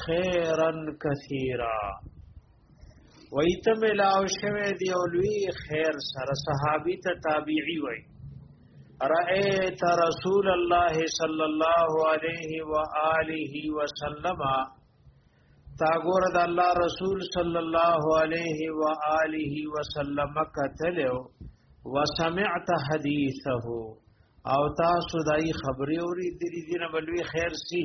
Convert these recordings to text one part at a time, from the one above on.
خیرا کثیرا وایت ملاو شوه دی اولوی خیر سر صحابی ته تابعی وای رأیت رسول الله صلی الله علیه و آله وسلم تا ګور د الله رسول صلی الله علیه و آله وسلم کتلو وسمعت حدیثه او تاسو دای خبرې اوري د دې نه بلوي خیر سي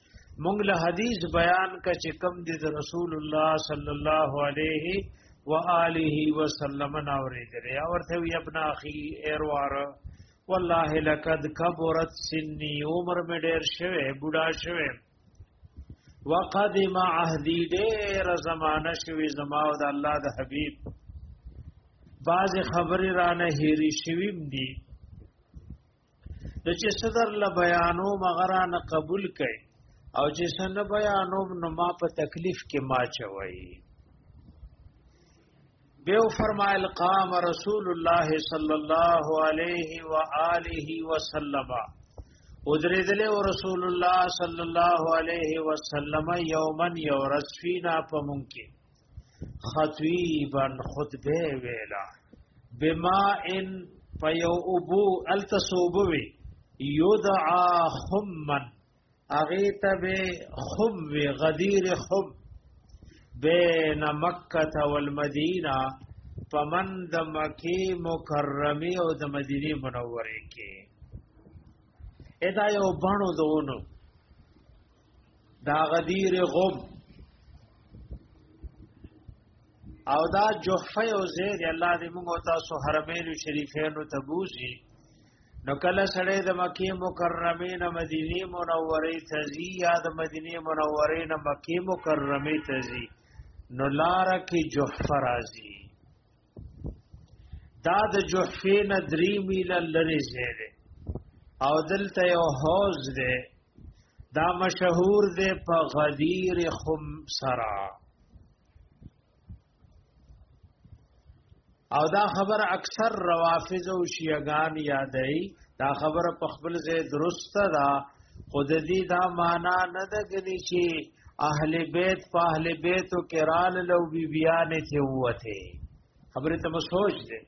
مونږ له حدیث بیان کا چې کم دي د رسول الله صلی الله علیه و آله وسلم نه اورېدل یا ورته وی ابن اخي ایروار والله لقد كبرت سني عمر مې ډېر شوه بوډا شوه وقدم عهدي ډېر زمانہ شوه زما او د الله د حبيب باز خبرې رانه هېری شویم دي نو چې صدر له بیانو مغرا نه قبول کړي او چې سن بیانو نو ما په تکلیف کې ما چوي بیو فرمایل قام رسول الله صلی الله علیه و آله وسلم ادریدل رسول الله صلی الله علیه وسلم یومن یورسفینا پمونکی خطیبا خطبه ویلا بما ان فیو ابو التصوبوی یدعا خمن اغیت به خم و غدیر خم بین مکه والمدینه پمن د مکی مکرمه او د مدینه منوره کې ادا یو بڼو دونو دا غدیر غب او دا جحفه او زید الله دې موږ او تاسو حرمین شریفینو ته بوزي نو کله سړی د مکه مکرمه نه مدینه منوره ته ځي یا د مدینه منوره نه مکه مکرمه ته ځي نو لار کې جحفه راځي دا د جحفه نه درې میل لري زیره او دلته یو حوض دی دا مشهور دی په غدیر خمسرا او دا خبر اکثر روافض او شیعاګان یادای دا خبر په خپل ځای درسته ده خود دې دا معنا نه ده غني چې اهل بیت په اهل بیتو کې رال لو بی بیان ته وته خبره ته سوچ دې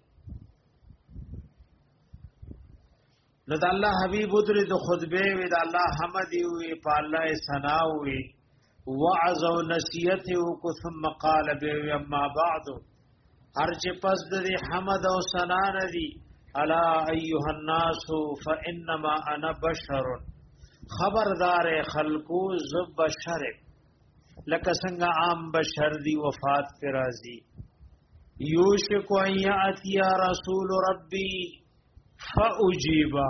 نو د الله حبیب در د خطبه وی د الله حمد وی په الله ثنا وی وعظ او نصیحت او کو ثم قال به اما بعد هر چې پس د حمد او ثنا ندي الا ايها الناس فانما انا بشر خبردار خلقو ز بشر لکه څنګه عام بشر دی وفات پر راضي یوشک ان یاتی رسول ربی فاجیبا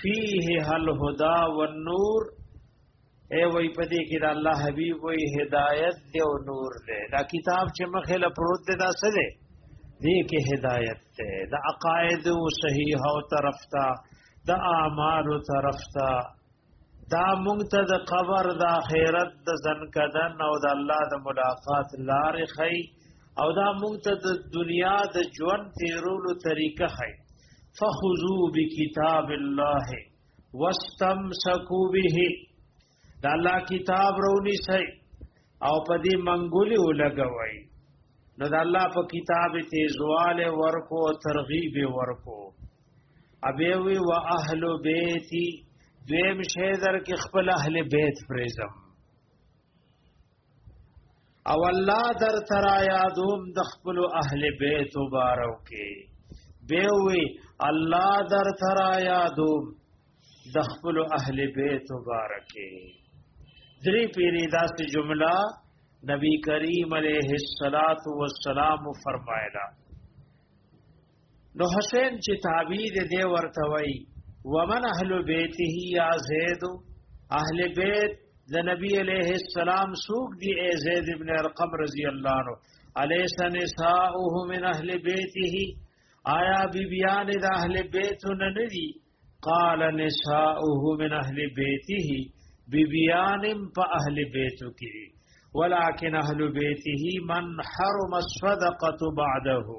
فيه هل هدا والنور اے وای پدې کې دا الله حبيب وای هدايت دی او نور دی دا کتاب چې مخه له پروت دی دا څه دی دې کې هدايت دی دا عقاید او صحیح او طرف تا دا اعمال طرف تا دا مونږ ته د قبر د آخرت د ځنکدن او د الله د ملاقات لارې خي او دا مونږ ته د دنیا د ژوند تیرولو طریقه خي فخذو بکتاب الله واستمسکو به دا الله کتاب رونی سي او په دې منګولي ولګوي نو دا الله په کتاب تیزواله ورکو ترغیب ورکو ابيوي واهل بيتي دویم شی در کې خپل اهل بیت پریزم او الله در ترا یادوم د خپل اهل بیت مبارک کې بیوي الله در ترا یادوم د خپل اهل بیت مبارک کې درې پیری داسې جمله نبی کریم علیه الصلاۃ والسلام فرمایلا نو حسین چې تابع دې دی ورته وای ومن اهل بیته یا زید اهل بیت د نبی علیہ السلام سوق دی اے زید ابن ارقم رضی اللہ عنہ الیس نساؤه من اهل بیته آیا بی بیان د اهل بیت نه ندی قال نساؤه من اهل بیته بی بیان په اهل بیتو کې ولكن اهل بیته من حرم الصدقه بعده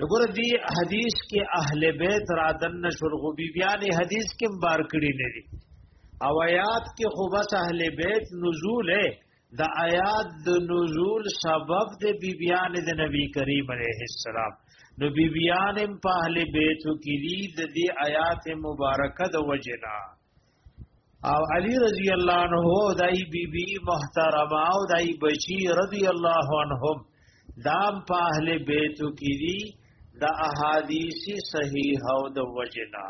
نګور دی حدیث کې اهل بیت را دن شرغو بی بیان حدیث کې بار کړی نه دي او آیات کې خو بس اهل بیت نزول ہے د آیات د نزول سبب د بی بیان د نبی کریم علیه السلام نو بی بیان په اهل بیت کې دي د دې آیات مبارکه د وجنا او علی رضی الله عنه او دای بی بی محترمه او دای بچی رضی الله عنهم دام په اهل بیتو کې دي د احادیث صحیح او د وجنا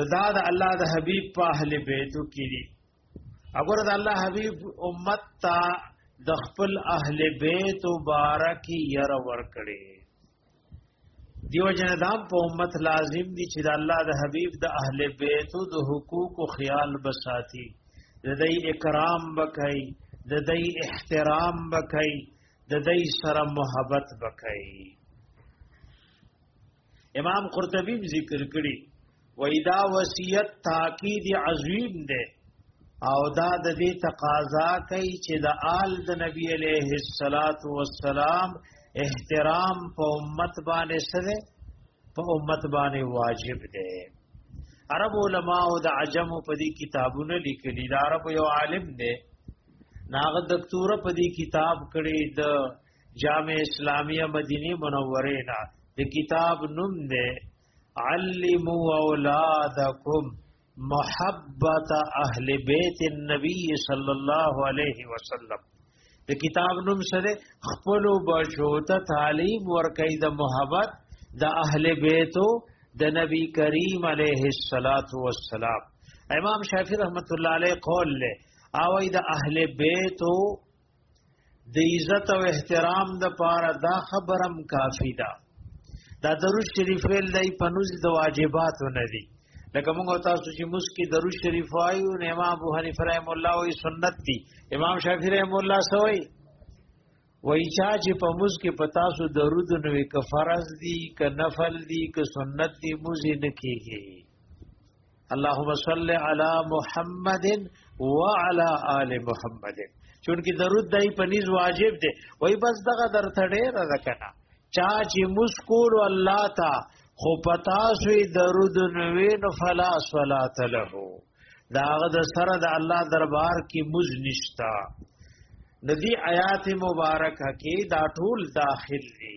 د دا د الله د حبیب په اهل بیتو کې دي اگر د الله حبیب امت ته د خپل اهل بیت مبارک ير ور کړی دیو جن دام په امت لازم دي چې د الله د حبيب د اهل بیت او د حقوق او خیال بساتی د دې اکرام وکړي د دې احترام وکړي د دې سره محبت وکړي امام قرطبی ذکر کړی وېدا وصیت تاکید عظیم ده او دا د دې تقاضا کوي چې د آل د نبی عليه الصلاة والسلام احترام په امت باندې سره په امت باندې واجب ده عرب علما او د عجم په دې کتابونه لیکلي د عرب یو عالم دی ناغ دکتور په دې کتاب کړي د جامع اسلامیه مدینه منوره نه د کتاب نوم دی علمو اولادکم محبت اهل بیت النبی صلی الله علیه وسلم د کتاب نوم سره خپل بچو ته تعلیم ورکړي د محبت د اهل بیتو د نبی کریم علیه الصلاۃ والسلام امام شافعی رحمت الله علیه قول له او د اهل بیتو د عزت او احترام د پاره دا خبرم کافی ده دا درود شریف ویل دی پنوز د واجبات نه دی لکه موږ تاسو چې مسکی درود شریف وایو نه امام ابو حنیفه رحم الله وی سنت دی امام شافعی رحم الله سوی وای چا چې په موږ کې پتا سو درود نو ک فرض دی ک نفل دی ک سنت دی موږ نه کیږي اللهم صل علی محمد وعلى آل محمد چونکی درود دای په نيز واجب دی وای بس دغه درته ډیر راکنه چا چې مسکول الله تا خو پتا سوی درود نوې نو فلا صلات له داغه د سره د الله دربار کې مز نشتا ندی آیات مبارکه کې دا ټول داخل دي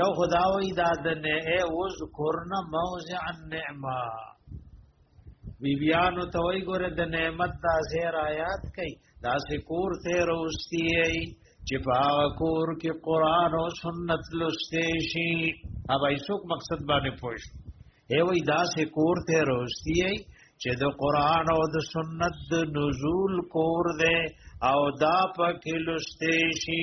یو خداوی دا د نه ای اوز کورنا موضع النعمه بیبیانو ته وی ګوره د نعمت دا زیر آیات کئ دا سکور ته روستی ای چې په کور کې قران او سنت لسته شي اوبای څوک مقصد باندې پوښ ای وی دا سکور ته روستی ای چې د قران او د سنت د نزول کور دی او دا پکې لسته شي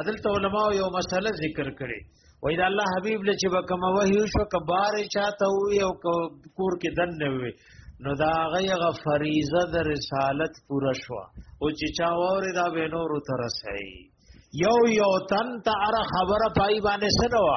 عدالت علماء یو مسله ذکر کړي وای دا الله حبیب له چې وکم وحی شو کبار چاته وي او کور کې دن نه وي نو دا غیغ فریضه د رسالت پورا شو او چې چا وره دا وینور تر سي یو یو تن ته ار خبره پای باندې سنوا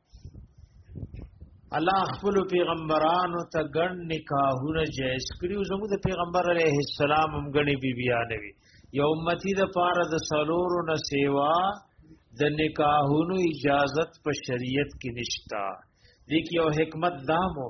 الله خپل پیغمبرانو ته ګڼ نکاحونه جایز کړیو زموږ د پیغمبر علیه السلام هم ګڼي بیبیانه وی یو امتی د پاره د سلورو نه سیوا د نکاحونو اجازت په شریعت کې نشتا دې کې یو حکمت دامو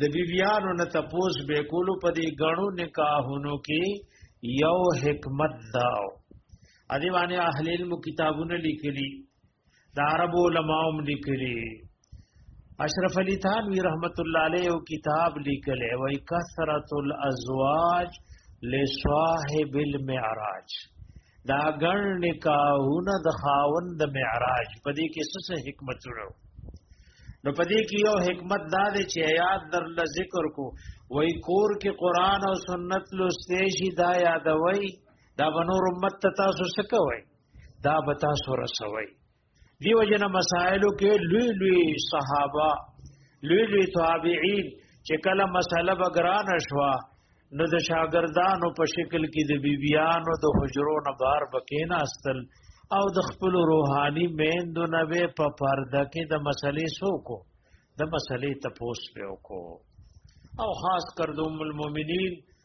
د بیبیانو نه تپوس به کولو په دې غنو نکاحونو کې یو حکمت داو ا دې باندې اهل علم کتابونه لیکلي د عرب علماوم لیکلي اشرف علی تھانوی رحمت الله علیه کتاب لیکل وای کثرت الازواج لصاحب المعراج دا ګڼ نکاحونه د خاوند د معراج په دې کې څه حکمت ورو نو په دې کې یو حکمت دا دی چې یاد در ل ذکر کو وای کور کې قران او سنت لوستې شي دا یادوي دا بنور امت ته تاسو سکوي دا به تاسو رسوي دیو جن مسائلو کې لوی لوی صحابه لوی لوی تابعین چې کله مسله بګران شوا نو د شاګردانو په شکل کې د بیبیانو د حجرو نه بار بکینا استل او د خپل روحاني میندو نه په پرده کې د مسلې سوکو د مسلې تپوس په وکړو او خاص کر د ام المؤمنین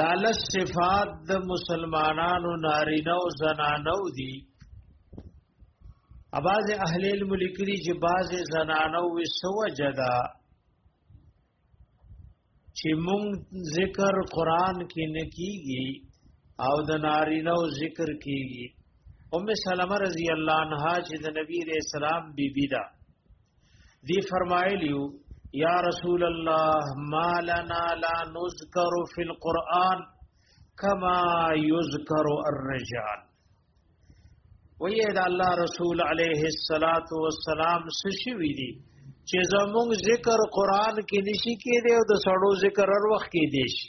دا لس صفات د مسلمانانو نارینه او زنانو دي اباز اهل علم لیکلي چې باز زنانو وسو جدا چې مونږ ذکر قران کې نه کیږي او د نارینه او ذکر کیږي ام سلمہ رضی الله عنها چې د نبی رسول الله بیبی ده دی فرمایلیو یا رسول الله ما لنا لا نذکر فی القرآن کما یذکر الرجال وی دا الله رسول علیه الصلاۃ والسلام سشوی دی چې زموږ ذکر قران کې نشي کېدی او د سړو ذکر هر وخت کې دی شي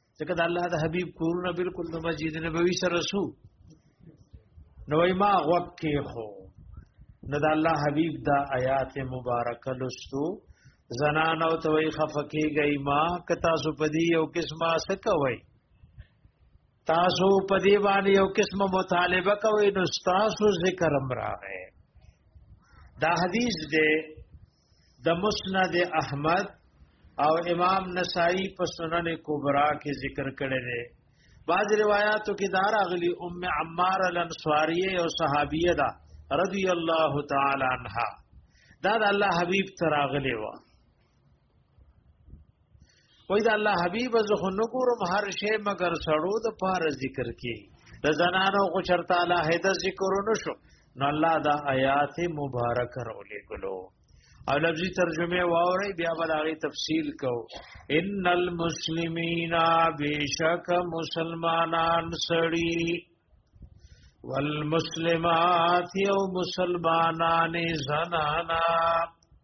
ځکه د الله د حبيب کورونه بالکل د مسجد نبوي سره سو نو ما غوږ کې خو نو د الله حبيب دا آیات مبارکه لستو زنان او توي خفقي گئی ما کتا سو پدی او قسمه سکوي تاسو پدی باندې او قسمه مطالبه کوي نو تاسو ذکر امراغه دا حدیث دې د مسند احمد او امام نسائی په سنن کبرا کې ذکر کړی دی بعض روایتو کې دار اغلی ام عمار الانصاریه او صحابیه ده رضی الله تعالی عنها دا د الله حبیب تراغلی و وای دا الله حبیب زه خو نه ګورم هر شی مگر سړو د پاره ذکر کی د زنانو خو چرته الله هدا ذکر نه شو نو الله دا آیات مبارک رولې ګلو او لفظي ترجمه واوري بیا بلاغي تفصیل کو ان المسلمین بیشک مسلمانان سړي والمسلمات او مسلمانان زنانا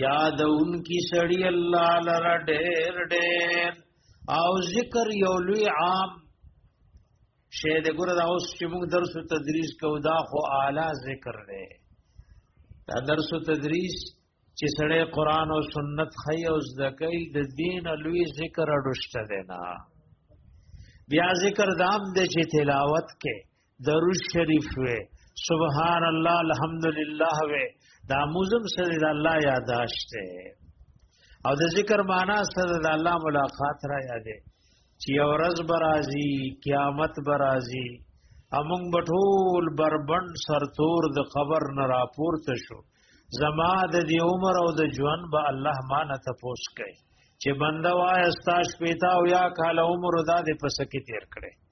یاد ان کی سړی الله لره ډېر ډېر او ذکر یو لوی عام شه د ګره دا اوس چې موږ درس او تدریس کوو دا خو اعلی ذکر دی دا درس او تدریس چې سړی قران او سنت خي او زدکې د دین لوی ذکر اډوشته دی نه بیا ذکر دام د چې تلاوت کې درود شریف وې سبحان الله الحمدلله وې دا موزم سره د الله یاداشته او د ذکر معنا سره د الله ملاقات را یادې چې اورز برازي قیامت برازي امون بټول بربند سرتور د قبر نه راپورته شو زما د دی عمر او د ژوند به الله ما نه تپوس کوي چې بنده وای استاش پیتا او یا کال عمر دا د پسکه تیر کړي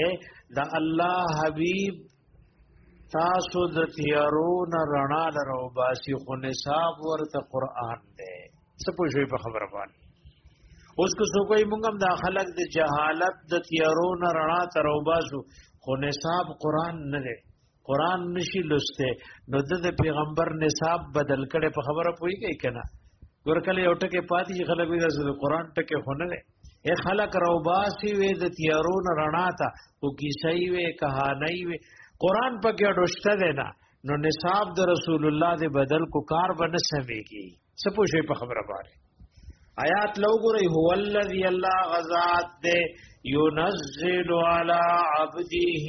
اے دا الله حبیب تاسو د تیارو نه رڼا درو باسي خو نصاب ورته قران دی څه پوښوي په خبره باندې اوس کو سو کوئی مونږ هم دا خلق د جهالت د تیارو نه رڼا ترو باسو خو نصاب قران نه دی قران نشي لسته نو د پیغمبر نصاب بدل کړي په خبره پوي کوي کنه ورکل یو ټکه پاتې چې خلک وي د قران ټکه خونه نه اے خلق روباسی وې د تیارون رڼا ته او کیسای وې کہانی وې قران په کې ډوشته ده نه نو نصاب د رسول الله د بدل کو کار بنه سمېږي سپو شي په خبره باندې آیات لو ګره هو الذی الله غزاد دے ينزل على عبده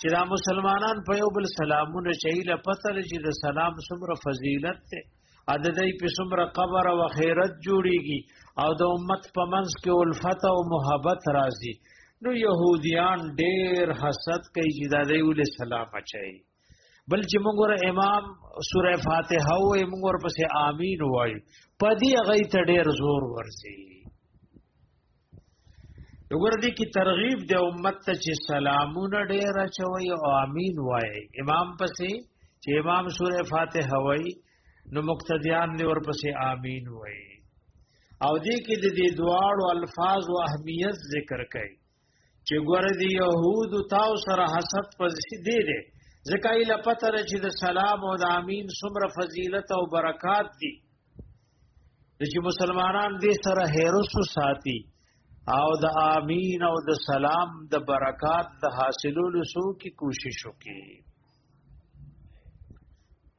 چې دا مسلمانان په یو بل سلامونه شهیل پتر چې د سلام څومره فضیلت ته عددای په څومره قبر او خیرت جوړیږي او د امت په منځ کې الفت او محبت راځي نو يهوديان ډېر حسد کوي چې دا دی ول سلام اچي بل چې موږ ور امام سوره فاتحه او موږ ور پسې امين وای پدی غي ته ډیر زور ورسي وګور دي کی ترغیب د امت ته چې سلامونه ډیر چوي او امين وای امام پسې چې امام سوره فاتحه وای نو مقتدیان دی ور پسې امين وای او دې کې د دې دواړو الفاظ او اهمیت ذکر کړي چې ګور دی يهود تاو سره حسد پزې دی دی ځکه یې لپته ده چې د سلام او د امین څومره فضیلت او برکات دي چې مسلمانان دې سره هرس ساتي او د امین او د سلام د برکات د حاصلولو سو کی کوشش وکړي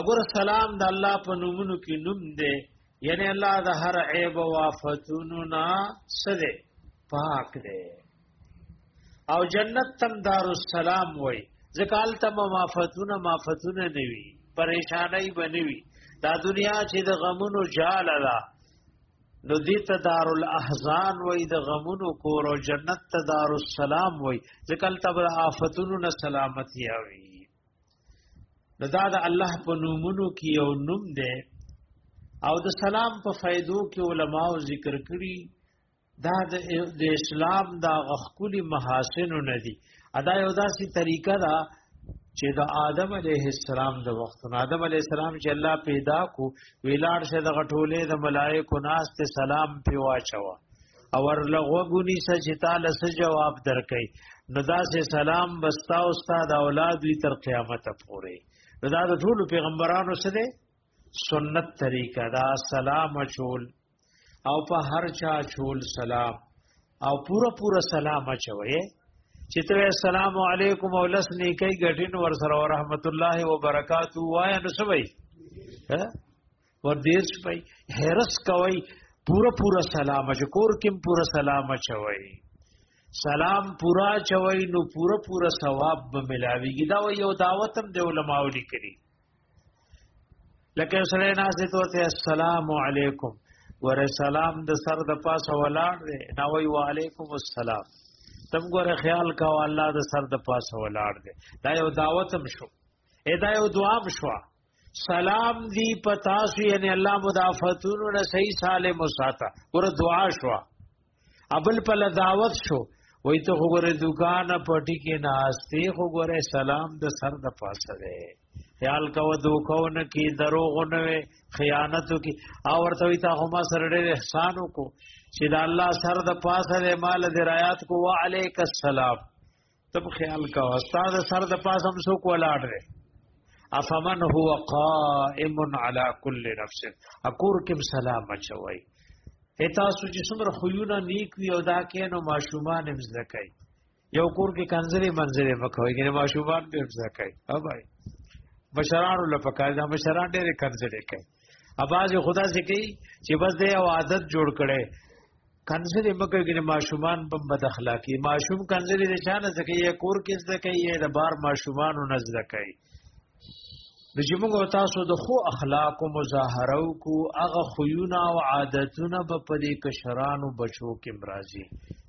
اگر سلام د الله په نومونو کې نوم دی یعنی الله د هر عیب او آفتونو نه سره پاک دی او جنت تم دار السلام وای زکال تم مافتونه مافتونه نیوی پریشانای بنوی دا دنیا چې د غمونو جال ده نو دې ته دار الاحزان وای د غمونو کور او جنت ته دار السلام وای ځکه تب آفتونو نه سلامتی اوي نو دا د الله په نومونو کې یو نوم دی او د سلام په فائدو کې علما او ذکر کړي دا د اسلام دا غخکلی محاسن نه دي ادا یو داسې طریقه ده چې د آدم علیه السلام د وخت آدم علیه السلام چې الله پیدا کو ویلار شه د غټولې د ملائکو ناس ته سلام پی واچوا او ورلغوګونی سچ تعالی سره جواب درکې نو داسې سلام بستا او استاد اولاد وی تر قیامت پورې نو دا د ټول پیغمبرانو سره سنت طریقه دا سلام چول او په هر چا چول سلام او پورا پورا سلام اچوي چې ته السلام علیکم او لس نیکي غټین ور سره رحمت الله و برکاتو وای نو سوي ها ور دیش پي هرس کوي پورا پورا سلام شکور کم پورا سلام اچوي سلام پورا چوي نو پورا پورا ثواب به ملاويږي دا یو دعوت هم د علماو لیکلي لکه سره نازې ته ته السلام علیکم ور سلام د سر د پاسه ولاړ دی نو وی وعلیکم السلام تم ګور خیال کا الله د سر د پاسه ولاړ دی دا یو دعوت هم شو ادا یو دعا هم شو سلام دی پتا سو یعنی الله مدافتون نه صحیح سالم وساته ګور دعا شو ابل په لداوت شو وای ته وګوره دکان پټی کې ناشته وګوره سلام د سر د پاسه ده خیال کو دوکاو نه کی دروغ نه وي خیانت کی او ورته وی تا هما سره ډېر احسان وکړو چې د الله سر د پاسه له مال درایات کو وعلیک السلام تب خیال کا استاد سر د پاس هم سو کو لاړ رہے افمن هو قائم على كل نفس اکور کم سلام اچوي اتا سوچ سمر خيونه نیک وی او دا کینو ماشومان هم زکای یو کور کې کنځلې منځلې مخوي کنه ماشومان به هم زکای ها بھائی بشران له پکای دا بشران ډېر کنځلې کوي اواز خدا سے کوي چې بس دې او عادت جوړ کړي کنځلې مکه کې ماشومان بم بد اخلاقی ماشوم کنځلې د چانه زکه یې کور کې زده کوي یې د بار ماشومان نه زده کوي د جمعو تاسو د خو اخلاق مظاهره کو هغه خيونه او عادتونه په پدې کشران او بچو کې مرাজি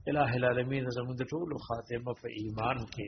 الٰه العالمین زموږ د ټولو خاتمه په ایمان کې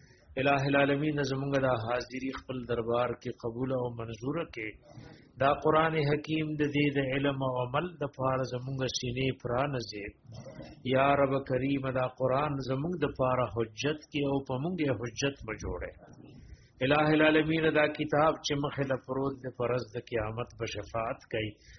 الہ العالمین زمونږ د حاضری خپل دربار کې قبول او منزور کې دا قران حکیم د دې د علم او عمل د فار زمونږ سینې پران زی یا رب کریم دا قران زمونږ د فار حجت کې او په مونږه حجت به جوړه الہ العالمین دا کتاب چې مخه له پروت د پرز د قیامت په شفاعت کوي